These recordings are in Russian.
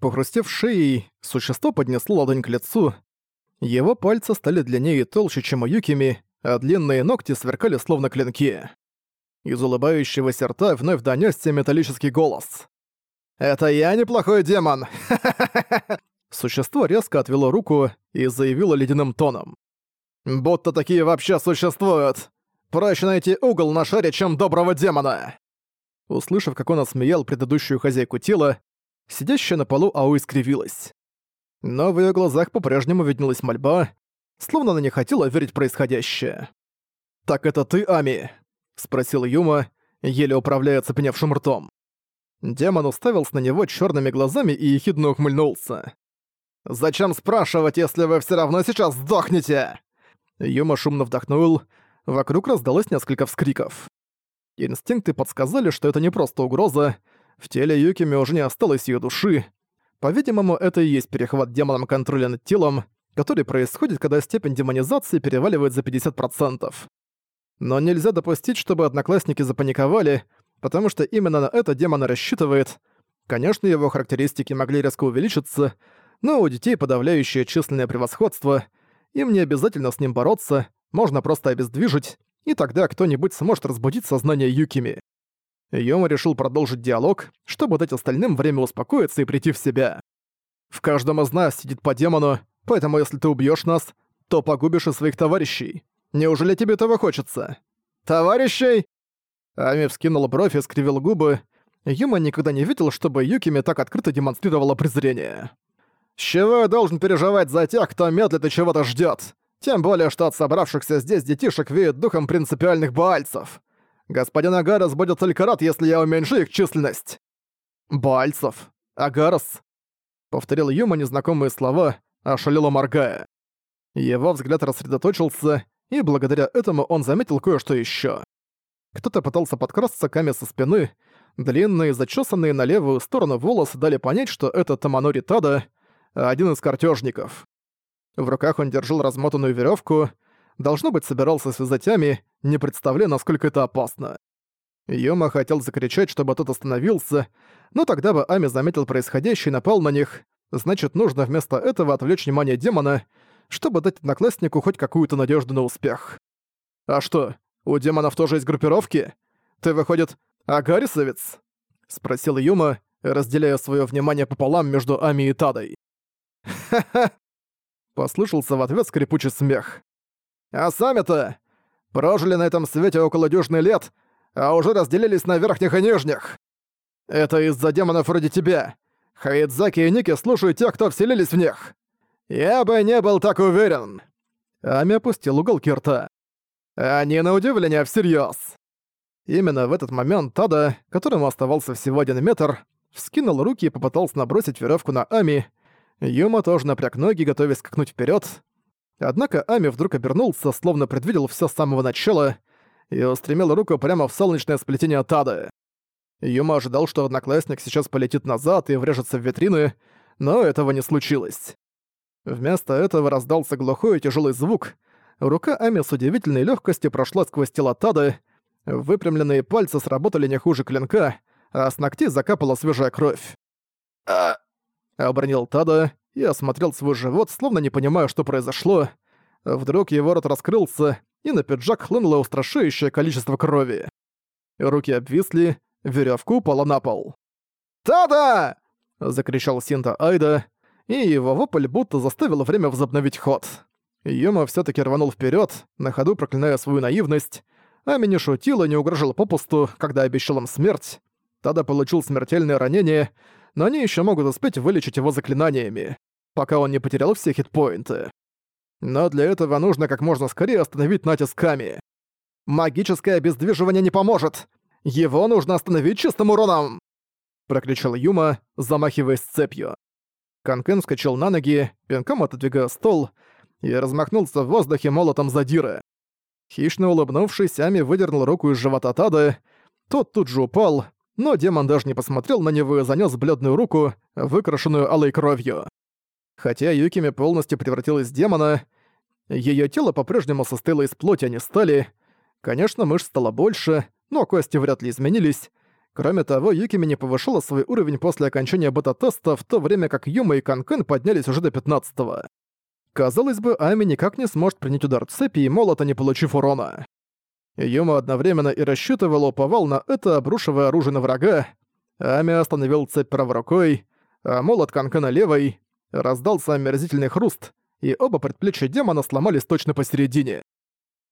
Похрустев шеей, существо поднесло ладонь к лицу. Его пальцы стали длиннее и толще, чем у Юкими, а длинные ногти сверкали словно клинки. Из улыбающегося рта вновь донёсся металлический голос. «Это я неплохой демон! Существо резко отвело руку и заявило ледяным тоном. «Будто такие вообще существуют! Проще найти угол на шаре, чем доброго демона!» Услышав, как он осмеял предыдущую хозяйку тела, сидящая на полу Ауи скривилась. Но в её глазах по-прежнему виднелась мольба, словно она не хотела верить в происходящее. «Так это ты, Ами?» — спросил Юма, еле управляя цепеневшим ртом. Демон уставился на него чёрными глазами и ехидно ухмыльнулся. «Зачем спрашивать, если вы всё равно сейчас сдохнете?» Юма шумно вдохнул, вокруг раздалось несколько вскриков. Инстинкты подсказали, что это не просто угроза, в теле Юкими уже не осталось её души. По-видимому, это и есть перехват демоном контроля над телом, который происходит, когда степень демонизации переваливает за 50%. Но нельзя допустить, чтобы одноклассники запаниковали, потому что именно на это демон рассчитывает. Конечно, его характеристики могли резко увеличиться, но у детей подавляющее численное превосходство, им не обязательно с ним бороться, можно просто обездвижить, и тогда кто-нибудь сможет разбудить сознание Юкими. Йома решил продолжить диалог, чтобы дать остальным время успокоиться и прийти в себя. «В каждом из нас сидит по демону, поэтому если ты убьёшь нас, то погубишь и своих товарищей. Неужели тебе этого хочется?» «Товарищей?» Ами вскинул бровь и скривил губы. Юма никогда не видел, чтобы Юкими так открыто демонстрировала презрение. «С чего я должен переживать за тех, кто медлит и чего-то ждёт? Тем более, что от собравшихся здесь детишек веет духом принципиальных баальцев. Господин Агарос будет только рад, если я уменьшу их численность». «Баальцев? Агарос?» Повторил Юма незнакомые слова, ошалело моргая. Его взгляд рассредоточился, и благодаря этому он заметил кое-что ещё. Кто-то пытался подкрасться к Аме со спины, длинные, зачесанные на левую сторону волосы дали понять, что это Таманори Тада, один из картежников. В руках он держал размотанную веревку, должно быть, собирался связать Ами, не представляя, насколько это опасно. Йома хотел закричать, чтобы тот остановился, но тогда бы Ами заметил происходящее и напал на них, значит, нужно вместо этого отвлечь внимание демона, чтобы дать однокласснику хоть какую-то надежду на успех. «А что, у демонов тоже есть группировки? Ты, выходит, агарисовец?» — спросил Юма, разделяя свое внимание пополам между Ами и Тадой. «Ха-ха!» — послышался в ответ скрипучий смех. «А сами-то прожили на этом свете около дюжины лет, а уже разделились на верхних и нижних. Это из-за демонов вроде тебя. Хаидзаки и Ники слушают тех, кто вселились в них. Я бы не был так уверен». Ами опустил уголки рта. Они на удивление всерьез. Именно в этот момент Тада, которому оставался всего один метр, вскинул руки и попытался набросить веревку на Ами. Юма тоже напряг ноги, готовясь скакнуть вперед. Однако Ами вдруг обернулся, словно предвидел все с самого начала, и устремил руку прямо в солнечное сплетение Тады. Юма ожидал, что одноклассник сейчас полетит назад и врежется в витрины, но этого не случилось. Вместо этого раздался глухой и тяжелый звук — Рука Ами с удивительной легкостью прошла сквозь тело Тады, выпрямленные пальцы сработали не хуже клинка, а с ногтей закапала свежая кровь. «А...» — обронил Тада и осмотрел свой живот, словно не понимая, что произошло. Вдруг его рот раскрылся, и на пиджак хлынуло устрашающее количество крови. Руки обвисли, веревка упала на пол. «Тада!» — закричал Синта Айда, и его вопль будто заставил время возобновить ход. Юма все таки рванул вперед, на ходу проклиная свою наивность. Ами не шутил и не угрожал попусту, когда обещал им смерть. Тада получил смертельное ранение, но они еще могут успеть вылечить его заклинаниями, пока он не потерял все хитпоинты. Но для этого нужно как можно скорее остановить натиск Ами. «Магическое обездвиживание не поможет! Его нужно остановить чистым уроном!» Прокричал Юма, замахиваясь цепью. Канкен вскочил на ноги, пинком отодвигая стол, и размахнулся в воздухе молотом задира. Хищно улыбнувшись, Ами выдернул руку из живота Тады. Тот тут же упал, но демон даже не посмотрел на него и занёс бледную руку, выкрашенную алой кровью. Хотя Юкими полностью превратилась в демона, её тело по-прежнему состояло из плоти, а не стали. Конечно, мышц стало больше, но кости вряд ли изменились. Кроме того, Юкими не повышала свой уровень после окончания бета-теста, в то время как Юма и Канкен поднялись уже до 15-го. Казалось бы, Ами никак не сможет принять удар цепи и молота, не получив урона. Юма одновременно и рассчитывал, уповал на это, обрушивая оружие на врага. Ами остановил цепь правой рукой, а молот Канкена левой. Раздался омерзительный хруст, и оба предплечья демона сломались точно посередине.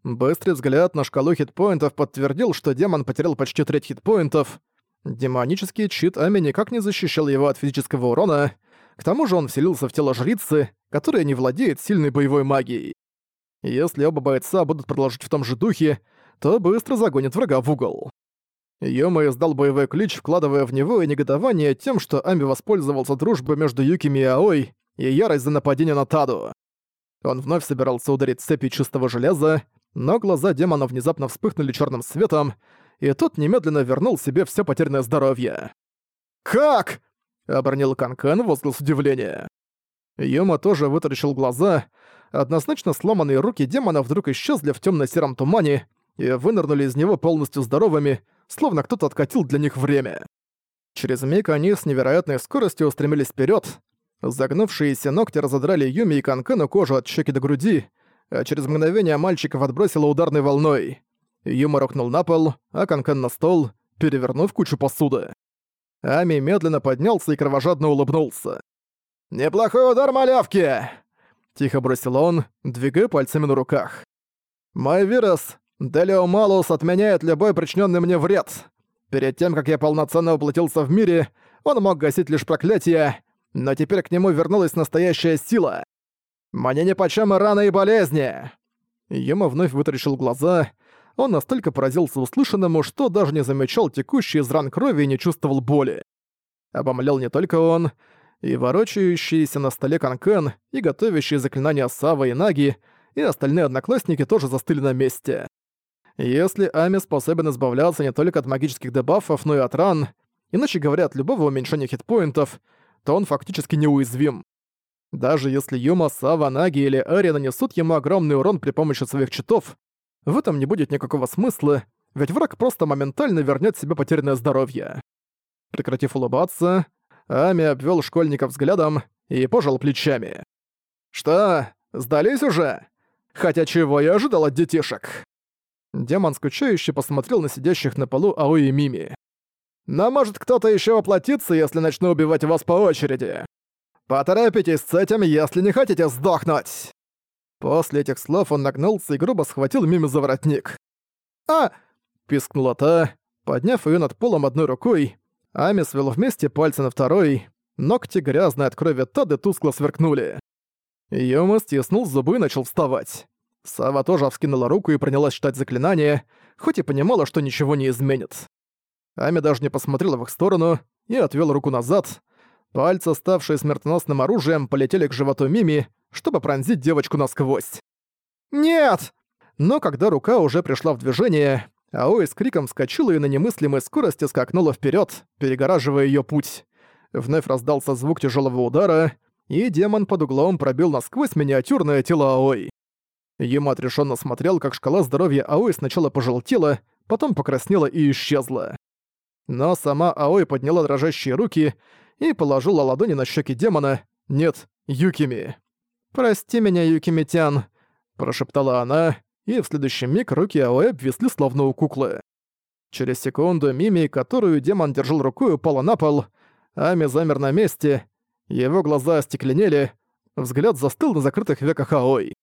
Быстрый взгляд на шкалу хитпоинтов подтвердил, что демон потерял почти треть хитпоинтов. Демонический чит Ами никак не защищал его от физического урона, к тому же он вселился в тело жрицы, которая не владеет сильной боевой магией. Если оба бойца будут продолжить в том же духе, то быстро загонит врага в угол. Йома издал боевой ключ, вкладывая в него и негодование тем, что Ами воспользовался дружбой между Юкими и Аой и ярость за нападение на Таду. Он вновь собирался ударить цепи чистого железа, но глаза демона внезапно вспыхнули черным светом, и тот немедленно вернул себе все потерянное здоровье. «Как?» — обронил Канкан возглас удивления. Юма тоже вытаращил глаза. Однозначно сломанные руки демона вдруг исчезли в темно сером тумане и вынырнули из него полностью здоровыми, словно кто-то откатил для них время. Через миг они с невероятной скоростью устремились вперед. Загнувшиеся ногти разодрали Юми и Канкану кожу от щеки до груди, а через мгновение мальчиков отбросило ударной волной. Юма рухнул на пол, а Канкан на стол, перевернув кучу посуды. Ами медленно поднялся и кровожадно улыбнулся. «Неплохой удар, малявки!» Тихо бросил он, двигая пальцами на руках. «Мой вирус, Делио Малус, отменяет любой причиненный мне вред. Перед тем, как я полноценно воплотился в мире, он мог гасить лишь проклятия, но теперь к нему вернулась настоящая сила. Мне нипочём и раны и болезни!» Ема вновь вытаращил глаза. Он настолько поразился услышанному, что даже не замечал текущий из ран крови и не чувствовал боли. Обомлел не только он, и ворочающийся на столе Канкен, и готовящие заклинания Сава и Наги, и остальные одноклассники тоже застыли на месте. Если Ами способен избавляться не только от магических дебафов, но и от ран, иначе говоря, от любого уменьшения хитпоинтов, то он фактически неуязвим. Даже если Юма, Сава, Наги или Ари нанесут ему огромный урон при помощи своих читов, в этом не будет никакого смысла, ведь враг просто моментально вернет себе потерянное здоровье. Прекратив улыбаться, Ами обвел школьников взглядом и пожал плечами. «Что, сдались уже? Хотя чего я ожидал от детишек?» Демон скучающе посмотрел на сидящих на полу Аои и Мими. «Но может кто-то еще воплотится, если начну убивать вас по очереди?» «Поторопитесь с этим, если не хотите сдохнуть!» После этих слов он нагнулся и грубо схватил Мими за воротник. «А!» — пискнула та, подняв ее над полом одной рукой. Ами свел вместе пальцы на второй. Ногти, грязные от крови Тады, тускло сверкнули. Йома стиснул зубы и начал вставать. Сава тоже вскинула руку и принялась читать заклинание, хоть и понимала, что ничего не изменит. Ами даже не посмотрела в их сторону и отвел руку назад, Пальцы, ставшие смертоносным оружием, полетели к животу Мими, чтобы пронзить девочку насквозь. «Нет!» Но когда рука уже пришла в движение, Аои с криком вскочила и на немыслимой скорости скакнула вперед, перегораживая ее путь. Вновь раздался звук тяжелого удара, и демон под углом пробил насквозь миниатюрное тело Аои. Ему отрешенно смотрел, как шкала здоровья Аои сначала пожелтела, потом покраснела и исчезла. Но сама Аои подняла дрожащие руки и положила ладони на щеки демона, нет, Юкими. «Прости меня, Юкимитян», – прошептала она, и в следующий миг руки Аоэ обвисли словно у куклы. Через секунду Мими, которую демон держал рукой, упала на пол, Ами замер на месте, его глаза остекленели, взгляд застыл на закрытых веках Аой.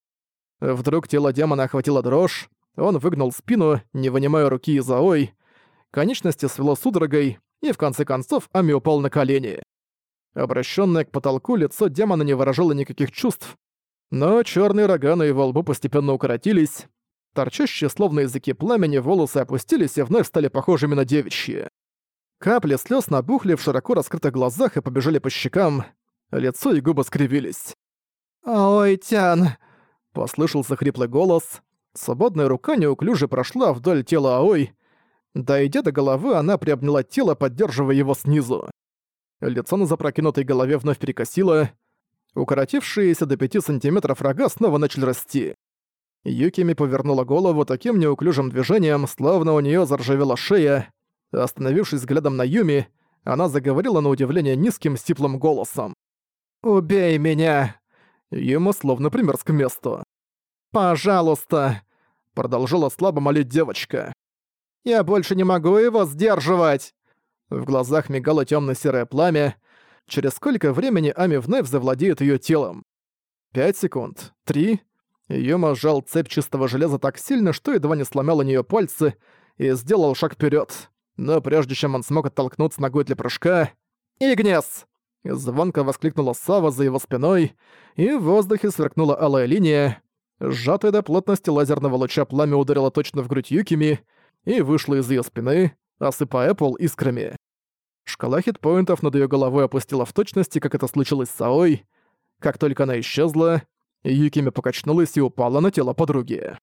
Вдруг тело демона охватило дрожь, он выгнул спину, не вынимая руки из Аой, конечности свело судорогой, и в конце концов Ами упал на колени. Обращенное к потолку лицо демона не выражало никаких чувств, но черные рога на его лбу постепенно укоротились, торчащие словно языки пламени волосы опустились и вновь стали похожими на девичьи. Капли слез набухли в широко раскрытых глазах и побежали по щекам, лицо и губы скривились. «Ой, Тян!» — послышался хриплый голос. Свободная рука неуклюже прошла вдоль тела Аой, Дойдя до головы, она приобняла тело, поддерживая его снизу. Лицо на запрокинутой голове вновь перекосило. Укоротившиеся до 5 сантиметров рога снова начали расти. Юкими повернула голову таким неуклюжим движением, словно у нее заржавела шея. Остановившись взглядом на Юми, она заговорила на удивление низким стиплым голосом. «Убей меня!» Ему словно примерз к месту. «Пожалуйста!» Продолжала слабо молить девочка. «Я больше не могу его сдерживать!» В глазах мигало темно серое пламя. Через сколько времени Ами вновь завладеет ее телом? Пять секунд. Три. Юма сжал цепь чистого железа так сильно, что едва не сломал у нее пальцы и сделал шаг вперед. Но прежде чем он смог оттолкнуться ногой для прыжка... «Игнес!» Звонко воскликнула Сава за его спиной, и в воздухе сверкнула алая линия. Сжатая до плотности лазерного луча пламя ударило точно в грудь Юкими и вышло из ее спины, осыпая пол искрами. Шкала хитпоинтов над ее головой опустила в точности, как это случилось с Саой. Как только она исчезла, Юкими покачнулась и упала на тело подруги.